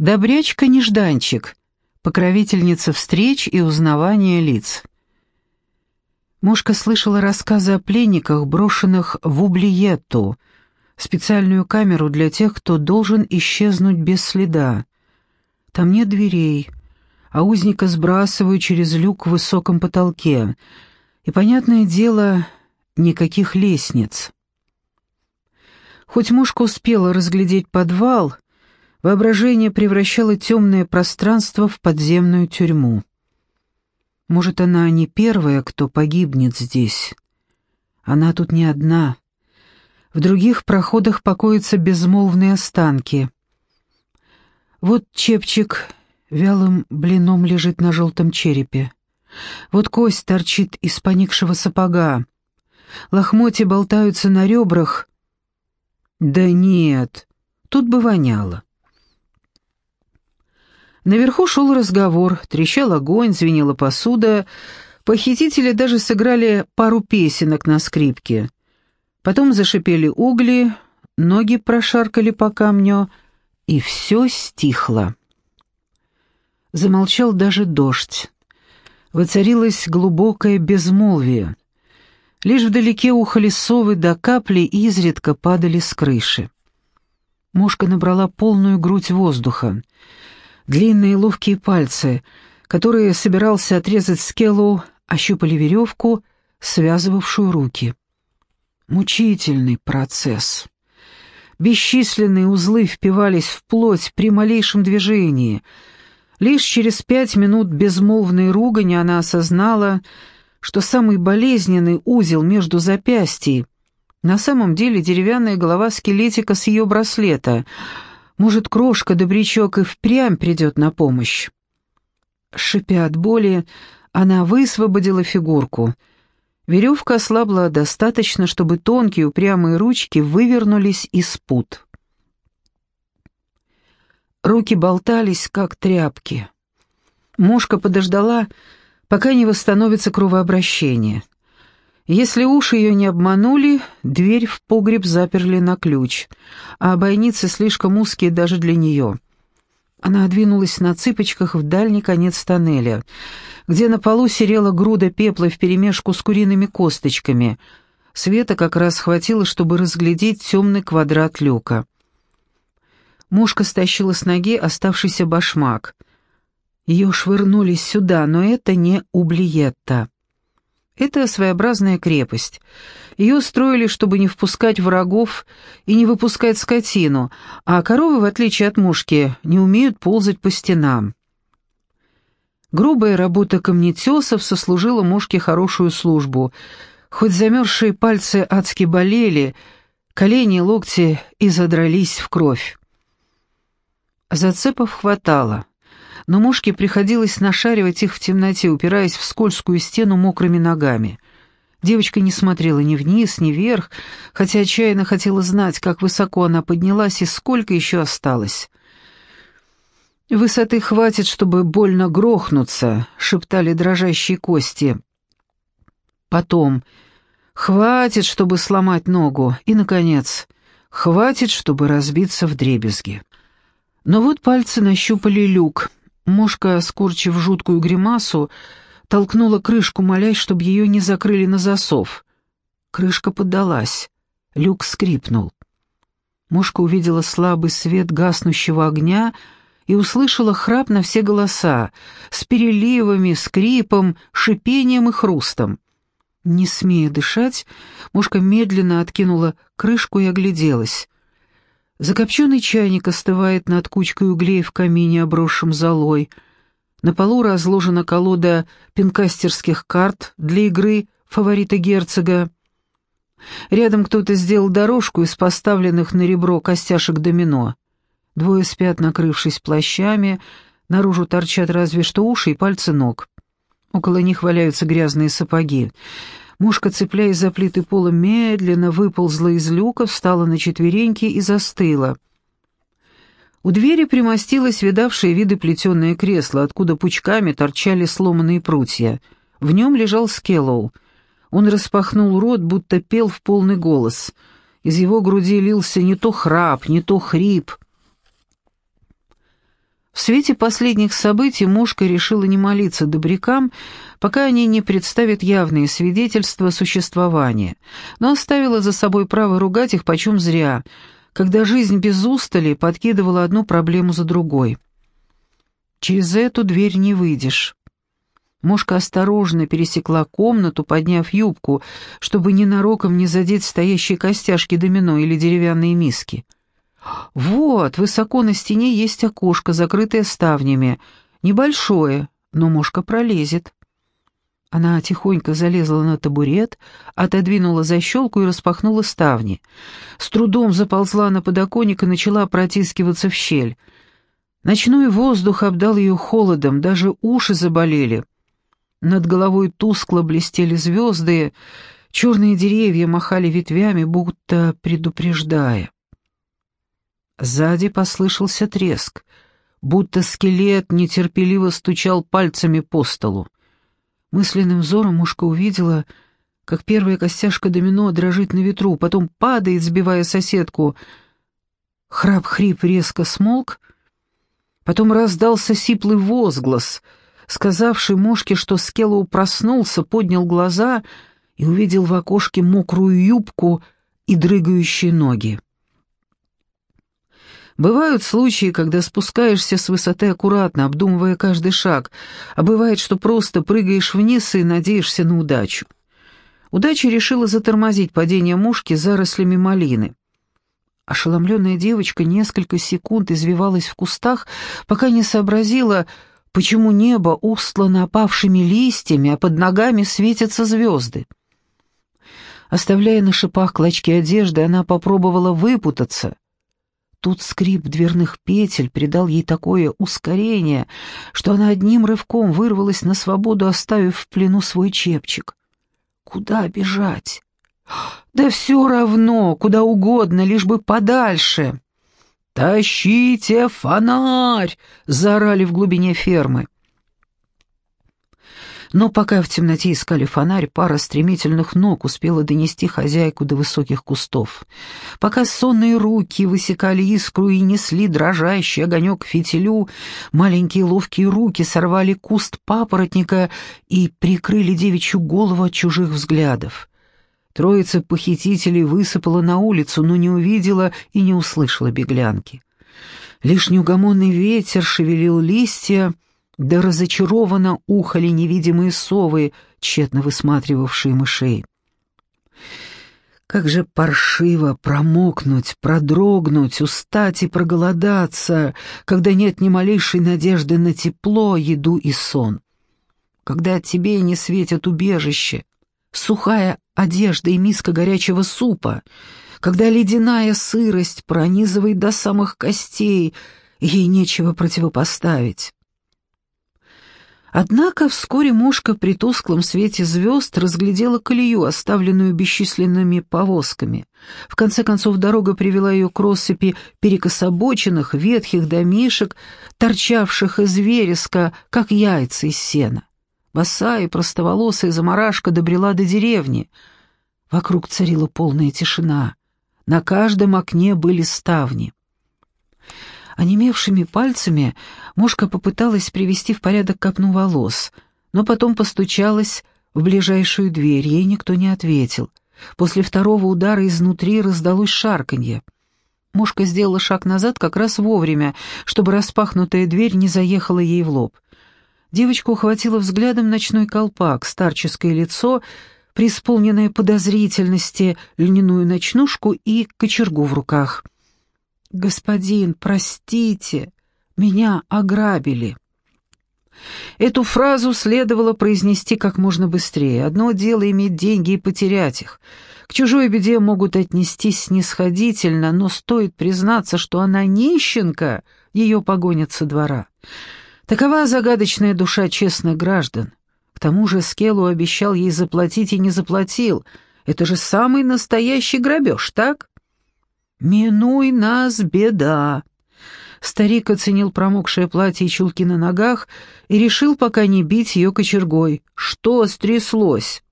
Добрячка-нежданчик, покровительница встреч и узнавания лиц. Мошка слышала рассказы о пленниках, брошенных в Ублиетту, специальную камеру для тех, кто должен исчезнуть без следа. Там нет дверей, а узника сбрасывают через люк в высоком потолке, и, понятное дело, никаких лестниц. Хоть мушка успела разглядеть подвал, воображение превращало темное пространство в подземную тюрьму. Может, она не первая, кто погибнет здесь. Она тут не одна. В других проходах покоятся безмолвные останки. Вот чепчик вялым блином лежит на желтом черепе. Вот кость торчит из поникшего сапога. Лохмотья болтаются на ребрах. Да нет, тут бы воняло. Наверху шел разговор, трещал огонь, звенела посуда. Похитители даже сыграли пару песенок на скрипке. Потом зашипели угли, ноги прошаркали по камню, и все стихло. Замолчал даже дождь. Воцарилось глубокое безмолвие. Лишь вдалеке ухали совы до капли и изредка падали с крыши. Мушка набрала полную грудь воздуха — Длинные ловкие пальцы, которые собирался отрезать скелу, ощупали веревку, связывавшую руки. Мучительный процесс. Бесчисленные узлы впивались в плоть при малейшем движении. Лишь через пять минут безмолвной ругани она осознала, что самый болезненный узел между запястьей на самом деле деревянная голова скелетика с ее браслета — может, крошка-добрячок и впрямь придет на помощь. Шипя от боли, она высвободила фигурку. Веревка ослабла достаточно, чтобы тонкие упрямые ручки вывернулись из пут. Руки болтались, как тряпки. Мушка подождала, пока не восстановится кровообращение. Если уши ее не обманули, дверь в погреб заперли на ключ, а бойницы слишком узкие даже для нее. Она двинулась на цыпочках в дальний конец тоннеля, где на полу серела груда пепла вперемешку с куриными косточками. Света как раз хватило, чтобы разглядеть темный квадрат люка. Мушка стащила с ноги оставшийся башмак. Ее швырнули сюда, но это не Ублиетта. Это своеобразная крепость. Ее строили, чтобы не впускать врагов и не выпускать скотину, а коровы, в отличие от мушки, не умеют ползать по стенам. Грубая работа камнетесов сослужила мушке хорошую службу. Хоть замерзшие пальцы адски болели, колени и локти и задрались в кровь. Зацепов хватало но мушке приходилось нашаривать их в темноте, упираясь в скользкую стену мокрыми ногами. Девочка не смотрела ни вниз, ни вверх, хотя отчаянно хотела знать, как высоко она поднялась и сколько еще осталось. «Высоты хватит, чтобы больно грохнуться», — шептали дрожащие кости. Потом «Хватит, чтобы сломать ногу», и, наконец, «Хватит, чтобы разбиться в дребезги». Но вот пальцы нащупали люк — Мошка, скорчив жуткую гримасу, толкнула крышку, молясь, чтобы ее не закрыли на засов. Крышка поддалась. Люк скрипнул. Мошка увидела слабый свет гаснущего огня и услышала храп на все голоса, с переливами, скрипом, шипением и хрустом. Не смея дышать, Мошка медленно откинула крышку и огляделась. Закопченный чайник остывает над кучкой углей в камине, обросшем золой. На полу разложена колода пинкастерских карт для игры фаворита герцога. Рядом кто-то сделал дорожку из поставленных на ребро костяшек домино. Двое спят, накрывшись плащами, наружу торчат разве что уши и пальцы ног. Около них валяются грязные сапоги. Мушка, цепляясь за плиты пола, медленно выползла из люка, встала на четвереньки и застыла. У двери примостилось видавшее виды плетеное кресло, откуда пучками торчали сломанные прутья. В нем лежал Скеллоу. Он распахнул рот, будто пел в полный голос. Из его груди лился не то храп, не то хрип. свете последних событий Мушка решила не молиться добрякам, пока они не представят явные свидетельства существования, но оставила за собой право ругать их почем зря, когда жизнь без устали подкидывала одну проблему за другой. «Через эту дверь не выйдешь». Мошка осторожно пересекла комнату, подняв юбку, чтобы ненароком не задеть стоящие костяшки домино или деревянные миски. Вот, высоко на стене есть окошко, закрытое ставнями. Небольшое, но мошка пролезет. Она тихонько залезла на табурет, отодвинула защелку и распахнула ставни. С трудом заползла на подоконник и начала протискиваться в щель. Ночной воздух обдал ее холодом, даже уши заболели. Над головой тускло блестели звезды, черные деревья махали ветвями, будто предупреждая. Сзади послышался треск, будто скелет нетерпеливо стучал пальцами по столу. Мысленным взором мушка увидела, как первая костяшка домино дрожит на ветру, потом падает, сбивая соседку. Храп-хрип резко смолк, потом раздался сиплый возглас, сказавший мушке, что Скеллоу проснулся, поднял глаза и увидел в окошке мокрую юбку и дрыгающие ноги. Бывают случаи, когда спускаешься с высоты аккуратно, обдумывая каждый шаг, а бывает, что просто прыгаешь вниз и надеешься на удачу. Удача решила затормозить падение мушки зарослями малины. Ошеломленная девочка несколько секунд извивалась в кустах, пока не сообразила, почему небо устлано опавшими листьями, а под ногами светятся звезды. Оставляя на шипах клочки одежды, она попробовала выпутаться, Тут скрип дверных петель придал ей такое ускорение, что она одним рывком вырвалась на свободу, оставив в плену свой чепчик. Куда бежать? Да все равно, куда угодно, лишь бы подальше. «Тащите фонарь!» — заорали в глубине фермы. Но пока в темноте искали фонарь, пара стремительных ног успела донести хозяйку до высоких кустов. Пока сонные руки высекали искру и несли дрожащий огонек фитилю, маленькие ловкие руки сорвали куст папоротника и прикрыли девичью голову от чужих взглядов. Троица похитителей высыпала на улицу, но не увидела и не услышала беглянки. Лишь неугомонный ветер шевелил листья, да разочарованно ухали невидимые совы, тщетно высматривавшие мышей. Как же паршиво промокнуть, продрогнуть, устать и проголодаться, когда нет ни малейшей надежды на тепло, еду и сон. Когда тебе не светят убежище, сухая одежда и миска горячего супа, когда ледяная сырость пронизывает до самых костей, ей нечего противопоставить. Однако вскоре мушка при тусклом свете звезд разглядела колею, оставленную бесчисленными повозками. В конце концов дорога привела ее к россыпи перекособоченных, ветхих домишек, торчавших из вереска, как яйца из сена. Босая простоволосая заморашка добрела до деревни. Вокруг царила полная тишина. На каждом окне были ставни. Онемевшими пальцами Мошка попыталась привести в порядок копну волос, но потом постучалась в ближайшую дверь, ей никто не ответил. После второго удара изнутри раздалось шарканье. Мошка сделала шаг назад как раз вовремя, чтобы распахнутая дверь не заехала ей в лоб. Девочка ухватила взглядом ночной колпак, старческое лицо, преисполненное подозрительности, льняную ночнушку и кочергу в руках — «Господин, простите, меня ограбили». Эту фразу следовало произнести как можно быстрее. Одно дело иметь деньги и потерять их. К чужой беде могут отнестись снисходительно, но стоит признаться, что она нищенка, ее погонят со двора. Такова загадочная душа честных граждан. К тому же Скеллу обещал ей заплатить и не заплатил. Это же самый настоящий грабеж, так? «Минуй нас, беда!» Старик оценил промокшее платье и чулки на ногах и решил пока не бить ее кочергой. «Что стряслось?»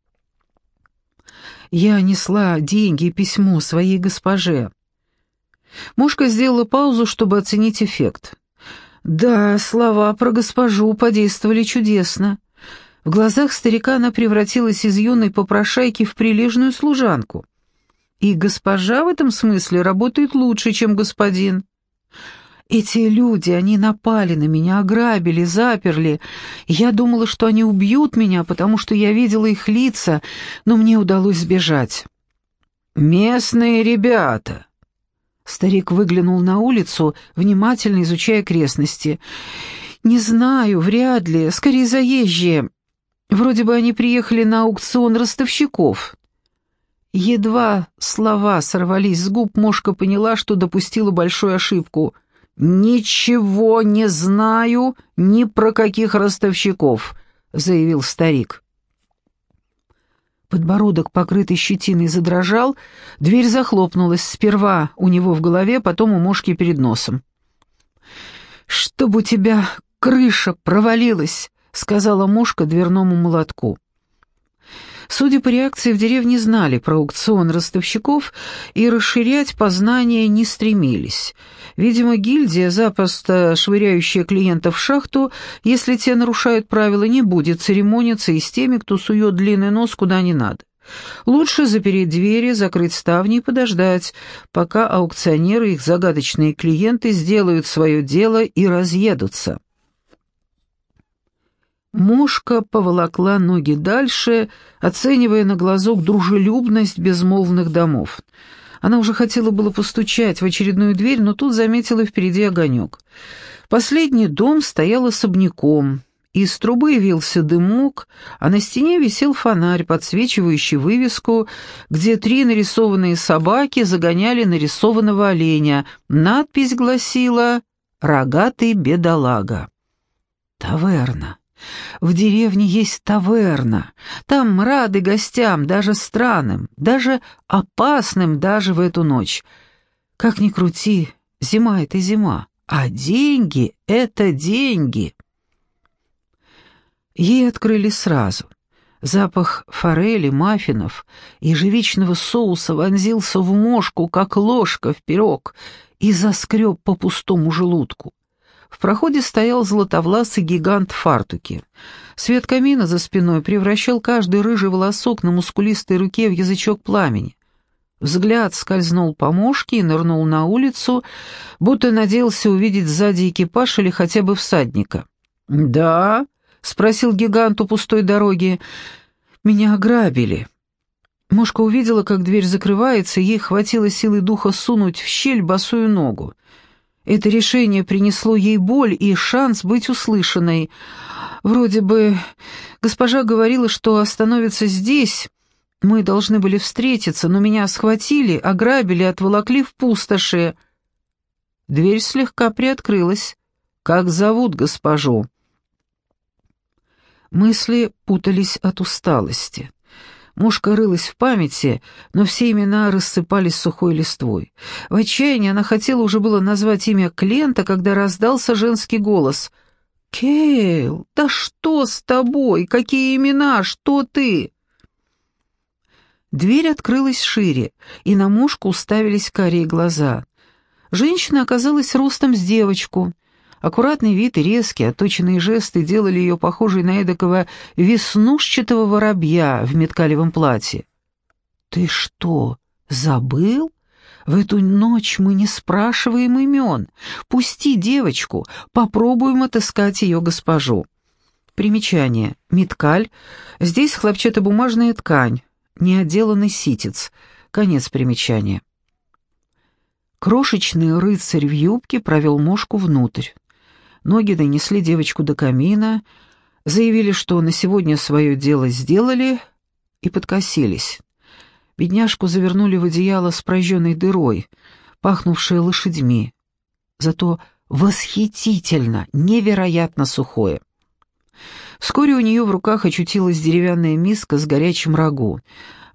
Я несла деньги и письмо своей госпоже. Мушка сделала паузу, чтобы оценить эффект. Да, слова про госпожу подействовали чудесно. В глазах старика она превратилась из юной попрошайки в прилежную служанку. И госпожа в этом смысле работает лучше, чем господин. Эти люди, они напали на меня, ограбили, заперли. Я думала, что они убьют меня, потому что я видела их лица, но мне удалось сбежать. «Местные ребята!» Старик выглянул на улицу, внимательно изучая окрестности. «Не знаю, вряд ли, скорее заезжие. Вроде бы они приехали на аукцион ростовщиков». Едва слова сорвались с губ, Мошка поняла, что допустила большую ошибку — «Ничего не знаю ни про каких ростовщиков», — заявил старик. Подбородок, покрытый щетиной, задрожал, дверь захлопнулась, сперва у него в голове, потом у мошки перед носом. «Чтоб у тебя крыша провалилась», — сказала мушка дверному молотку. Судя по реакции, в деревне знали про аукцион ростовщиков и расширять познания не стремились. Видимо, гильдия, запросто швыряющая клиентов в шахту, если те нарушают правила, не будет церемониться и с теми, кто сует длинный нос куда не надо. Лучше запереть двери, закрыть ставни и подождать, пока аукционеры и их загадочные клиенты сделают свое дело и разъедутся. Мошка поволокла ноги дальше, оценивая на глазок дружелюбность безмолвных домов. Она уже хотела было постучать в очередную дверь, но тут заметила впереди огонек. Последний дом стоял особняком. Из трубы вился дымок, а на стене висел фонарь, подсвечивающий вывеску, где три нарисованные собаки загоняли нарисованного оленя. Надпись гласила «Рогатый бедолага». Таверна. В деревне есть таверна. Там рады гостям, даже странным, даже опасным даже в эту ночь. Как ни крути, зима — это зима, а деньги — это деньги. Ей открыли сразу. Запах форели, маффинов, ежевичного соуса вонзился в мошку, как ложка в пирог, и заскреб по пустому желудку. В проходе стоял златовласый гигант в фартуке. Свет камина за спиной превращал каждый рыжий волосок на мускулистой руке в язычок пламени. Взгляд скользнул по мошке и нырнул на улицу, будто надеялся увидеть сзади экипаж или хотя бы всадника. «Да?» — спросил гигант у пустой дороги. «Меня ограбили». Мошка увидела, как дверь закрывается, и ей хватило силы духа сунуть в щель босую ногу. Это решение принесло ей боль и шанс быть услышанной. Вроде бы госпожа говорила, что остановится здесь. Мы должны были встретиться, но меня схватили, ограбили, отволокли в пустоши. Дверь слегка приоткрылась. «Как зовут госпожу?» Мысли путались от усталости. Мушка рылась в памяти, но все имена рассыпались сухой листвой. В отчаянии она хотела уже было назвать имя Клента, когда раздался женский голос. «Кейл, да что с тобой? Какие имена? Что ты?» Дверь открылась шире, и на мушку уставились карие глаза. Женщина оказалась ростом с девочку — Аккуратный вид и резкие, отточенные жесты делали ее похожей на эдакого веснушчатого воробья в меткалевом платье. «Ты что, забыл? В эту ночь мы не спрашиваем имен. Пусти девочку, попробуем отыскать ее госпожу». Примечание. Меткаль. Здесь хлопчатобумажная ткань, неотделанный ситец. Конец примечания. Крошечный рыцарь в юбке провел мошку внутрь. Ноги донесли девочку до камина, заявили, что на сегодня свое дело сделали, и подкосились. Бедняжку завернули в одеяло с прожженной дырой, пахнувшее лошадьми. Зато восхитительно, невероятно сухое. Вскоре у нее в руках очутилась деревянная миска с горячим рагу.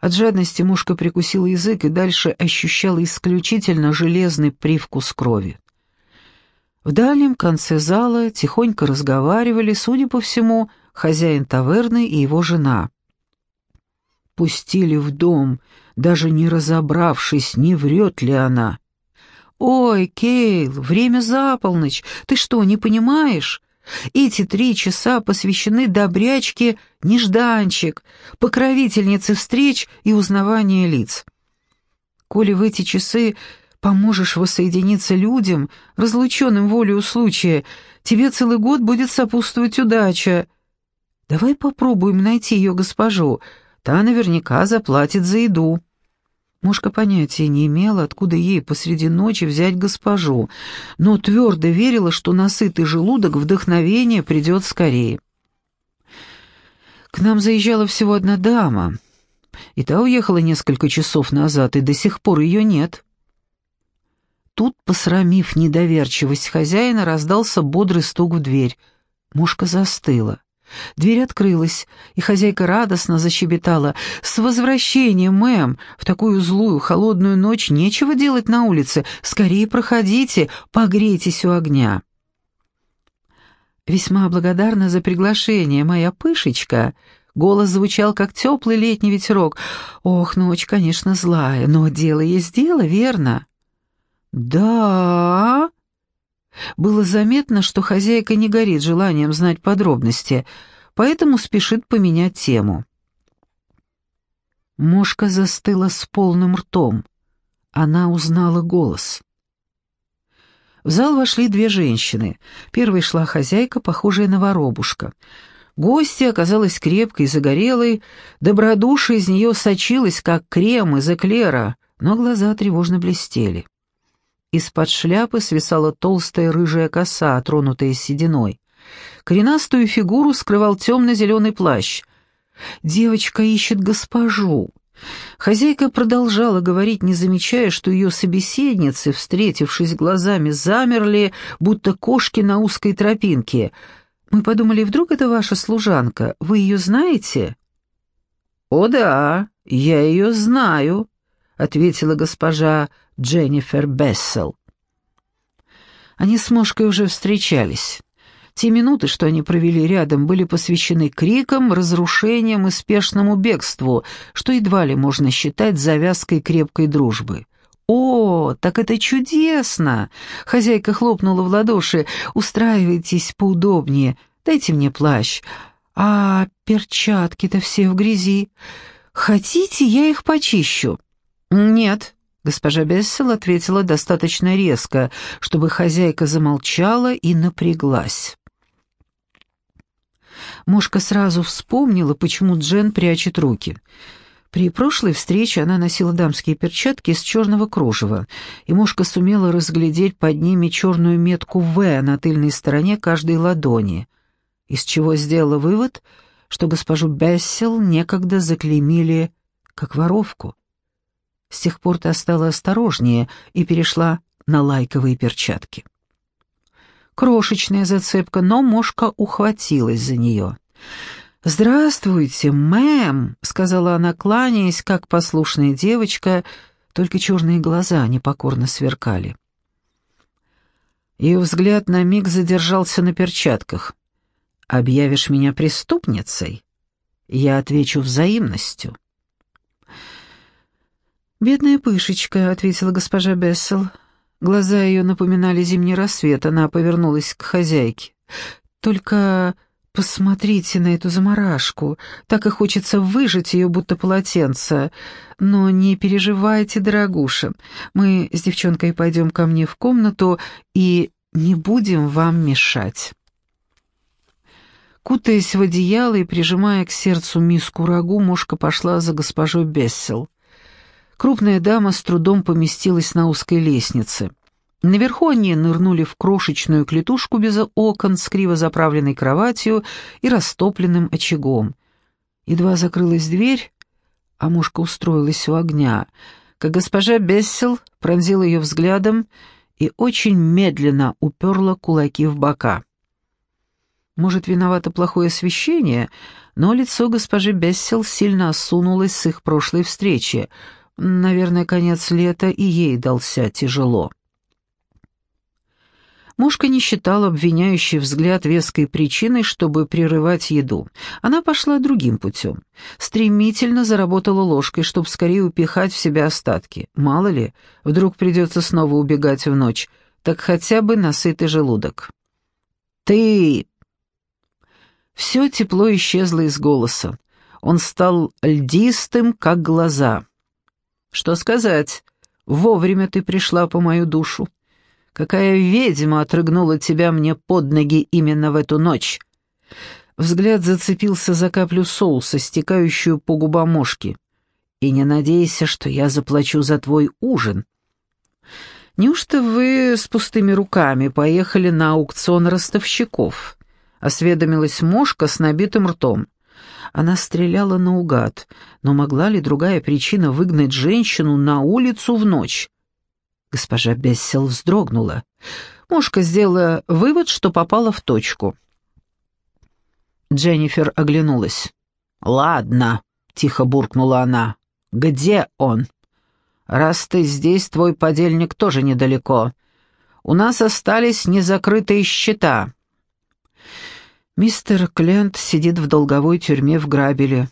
От жадности мушка прикусила язык и дальше ощущала исключительно железный привкус крови. В дальнем конце зала тихонько разговаривали, судя по всему, хозяин таверны и его жена. Пустили в дом, даже не разобравшись, не врет ли она. «Ой, Кейл, время за полночь. Ты что, не понимаешь? Эти три часа посвящены добрячке Нежданчик, покровительнице встреч и узнавания лиц. Коли в эти часы поможешь воссоединиться людям, разлученным волею случая, тебе целый год будет сопутствовать удача. Давай попробуем найти ее госпожу, та наверняка заплатит за еду». Мушка понятия не имела, откуда ей посреди ночи взять госпожу, но твердо верила, что насытый желудок вдохновение придет скорее. К нам заезжала всего одна дама, и та уехала несколько часов назад, и до сих пор ее нет. Тут, посрамив недоверчивость хозяина, раздался бодрый стук в дверь. Мушка застыла. Дверь открылась, и хозяйка радостно защебетала. «С возвращением, мэм! В такую злую, холодную ночь нечего делать на улице. Скорее проходите, погрейтесь у огня». «Весьма благодарна за приглашение, моя пышечка». Голос звучал, как теплый летний ветерок. «Ох, ночь, конечно, злая, но дело есть дело, верно?» «Да...» Было заметно, что хозяйка не горит желанием знать подробности, поэтому спешит поменять тему. Мошка застыла с полным ртом. Она узнала голос. В зал вошли две женщины. Первой шла хозяйка, похожая на воробушка. Гостья оказалась крепкой и загорелой, добродушие из нее сочилось, как крем из эклера, но глаза тревожно блестели. Из-под шляпы свисала толстая рыжая коса, тронутая сединой. Коренастую фигуру скрывал темно-зеленый плащ. «Девочка ищет госпожу». Хозяйка продолжала говорить, не замечая, что ее собеседницы, встретившись глазами, замерли, будто кошки на узкой тропинке. «Мы подумали, вдруг это ваша служанка? Вы ее знаете?» «О да, я ее знаю», — ответила госпожа Дженнифер Бессел. Они с Мошкой уже встречались. Те минуты, что они провели рядом, были посвящены крикам, разрушениям и спешному бегству, что едва ли можно считать завязкой крепкой дружбы. «О, так это чудесно!» — хозяйка хлопнула в ладоши. «Устраивайтесь поудобнее, дайте мне плащ. А перчатки-то все в грязи. Хотите, я их почищу?» «Нет», Госпожа Бессел ответила достаточно резко, чтобы хозяйка замолчала и напряглась. Мошка сразу вспомнила, почему Джен прячет руки. При прошлой встрече она носила дамские перчатки из черного кружева, и Мошка сумела разглядеть под ними черную метку «В» на тыльной стороне каждой ладони, из чего сделала вывод, что госпожу Бессел некогда заклеймили как воровку. С тех пор та стала осторожнее и перешла на лайковые перчатки. Крошечная зацепка, но мошка ухватилась за нее. «Здравствуйте, мэм», — сказала она, кланяясь, как послушная девочка, только черные глаза непокорно сверкали. Ее взгляд на миг задержался на перчатках. «Объявишь меня преступницей?» Я отвечу взаимностью. «Бедная пышечка», — ответила госпожа Бессел. Глаза ее напоминали зимний рассвет, она повернулась к хозяйке. «Только посмотрите на эту заморашку, так и хочется выжать ее, будто полотенце. Но не переживайте, дорогуша, мы с девчонкой пойдем ко мне в комнату и не будем вам мешать». Кутаясь в одеяло и прижимая к сердцу миску рагу, мушка пошла за госпожой Бессел. Крупная дама с трудом поместилась на узкой лестнице. Наверху они нырнули в крошечную клетушку без окон с криво заправленной кроватью и растопленным очагом. Едва закрылась дверь, а мушка устроилась у огня, как госпожа Бессел пронзила ее взглядом и очень медленно уперла кулаки в бока. Может, виновато плохое освещение, но лицо госпожи Бессел сильно осунулось с их прошлой встречи — Наверное, конец лета и ей дался тяжело. Мушка не считала обвиняющий взгляд веской причиной, чтобы прерывать еду. Она пошла другим путем. Стремительно заработала ложкой, чтобы скорее упихать в себя остатки. Мало ли, вдруг придется снова убегать в ночь, так хотя бы насытый желудок. «Ты!» Все тепло исчезло из голоса. Он стал льдистым, как глаза. «Что сказать? Вовремя ты пришла по мою душу. Какая ведьма отрыгнула тебя мне под ноги именно в эту ночь?» Взгляд зацепился за каплю соуса, стекающую по губам мошки. «И не надейся, что я заплачу за твой ужин». «Неужто вы с пустыми руками поехали на аукцион ростовщиков?» — осведомилась мошка с набитым ртом. Она стреляла наугад, но могла ли другая причина выгнать женщину на улицу в ночь? Госпожа Бессел вздрогнула. Мушка сделала вывод, что попала в точку. Дженнифер оглянулась. «Ладно», — тихо буркнула она. «Где он?» «Раз ты здесь, твой подельник тоже недалеко. У нас остались незакрытые счета». Мистер Клент сидит в долговой тюрьме в Грабеле.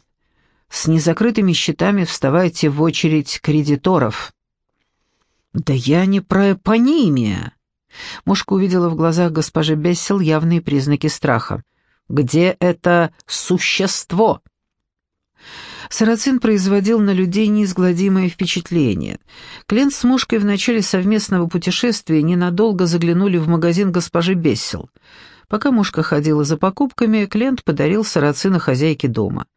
С незакрытыми счетами вставайте в очередь кредиторов. «Да я не про эпонимия!» Мушка увидела в глазах госпожи Бессел явные признаки страха. «Где это существо?» Сарацин производил на людей неизгладимое впечатление. Клент с мушкой в начале совместного путешествия ненадолго заглянули в магазин госпожи Бессел. Пока мушка ходила за покупками, Клент подарил Сарацина хозяйке дома.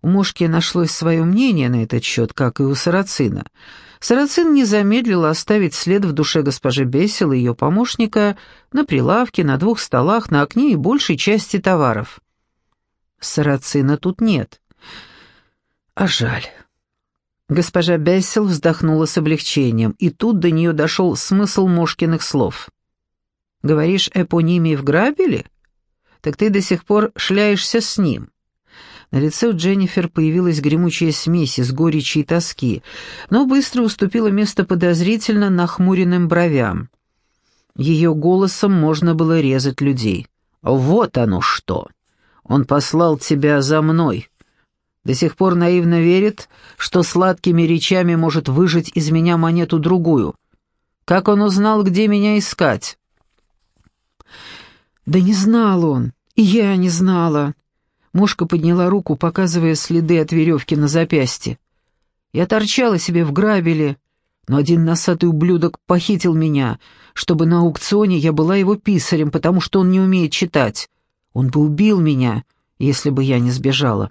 У мушки нашлось свое мнение на этот счет, как и у Сарацина — Сарацин не замедлил оставить след в душе госпожи Бесел и ее помощника на прилавке, на двух столах, на окне и большей части товаров. Сарацина тут нет. А жаль. Госпожа Бессел вздохнула с облегчением, и тут до нее дошел смысл Мошкиных слов. «Говоришь, эпонимии в грабили? Так ты до сих пор шляешься с ним. На лице у Дженнифер появилась гремучая смесь из горечи и тоски, но быстро уступила место подозрительно нахмуренным бровям. Ее голосом можно было резать людей. «Вот оно что! Он послал тебя за мной!» До сих пор наивно верит, что сладкими речами может выжить из меня монету другую. Как он узнал, где меня искать? Да не знал он, и я не знала. Мошка подняла руку, показывая следы от веревки на запястье. Я торчала себе в грабеле, но один носатый ублюдок похитил меня, чтобы на аукционе я была его писарем, потому что он не умеет читать. Он бы убил меня, если бы я не сбежала.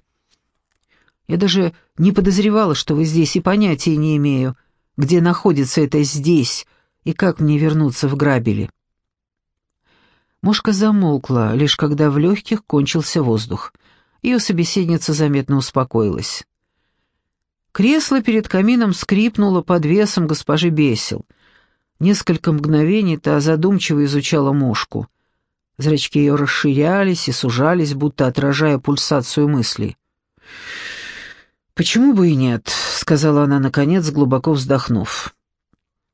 Я даже не подозревала, что вы здесь, и понятия не имею, где находится это «здесь» и как мне вернуться в грабели. Мошка замолкла, лишь когда в легких кончился воздух. Ее собеседница заметно успокоилась. Кресло перед камином скрипнуло под весом госпожи Бесел. Несколько мгновений та задумчиво изучала мушку. Зрачки ее расширялись и сужались, будто отражая пульсацию мыслей. «Почему бы и нет?» — сказала она, наконец, глубоко вздохнув.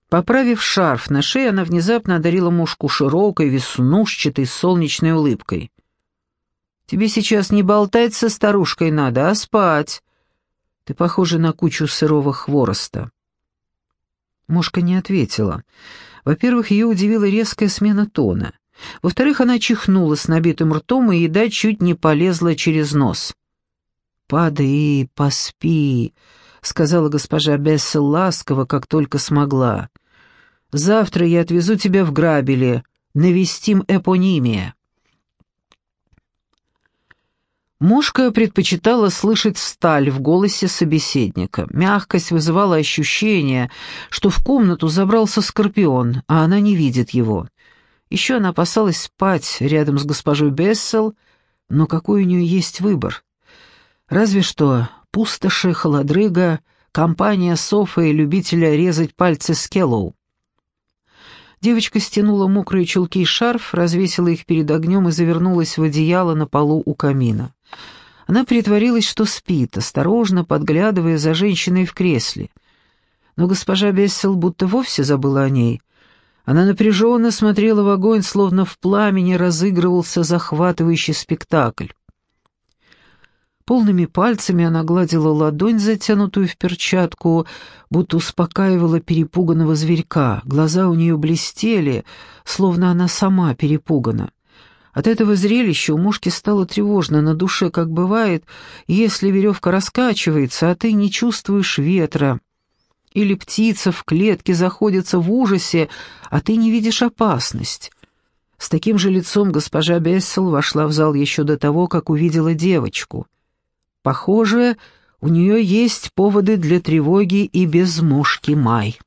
Поправив шарф на шее, она внезапно одарила мушку широкой, веснушчатой, солнечной улыбкой. Тебе сейчас не болтать со старушкой надо, а спать. Ты похожа на кучу сырого хвороста». Мошка не ответила. Во-первых, ее удивила резкая смена тона. Во-вторых, она чихнула с набитым ртом, и еда чуть не полезла через нос. «Падай поспи», — сказала госпожа Бессел ласково, как только смогла. «Завтра я отвезу тебя в Грабеле, навестим эпонимия». Мушка предпочитала слышать сталь в голосе собеседника. Мягкость вызывала ощущение, что в комнату забрался скорпион, а она не видит его. Еще она опасалась спать рядом с госпожой Бессел, но какой у нее есть выбор? Разве что пустоши, холодрыга, компания Софа и любителя резать пальцы Скеллоу. Девочка стянула мокрые чулки и шарф, развесила их перед огнем и завернулась в одеяло на полу у камина. Она притворилась, что спит, осторожно подглядывая за женщиной в кресле. Но госпожа Бессел будто вовсе забыла о ней. Она напряженно смотрела в огонь, словно в пламени разыгрывался захватывающий спектакль. Полными пальцами она гладила ладонь, затянутую в перчатку, будто успокаивала перепуганного зверька. Глаза у нее блестели, словно она сама перепугана. От этого зрелища у мушки стало тревожно на душе, как бывает, если веревка раскачивается, а ты не чувствуешь ветра. Или птица в клетке заходится в ужасе, а ты не видишь опасность. С таким же лицом госпожа Бессел вошла в зал еще до того, как увидела девочку. Похоже, у нее есть поводы для тревоги и без мушки Май.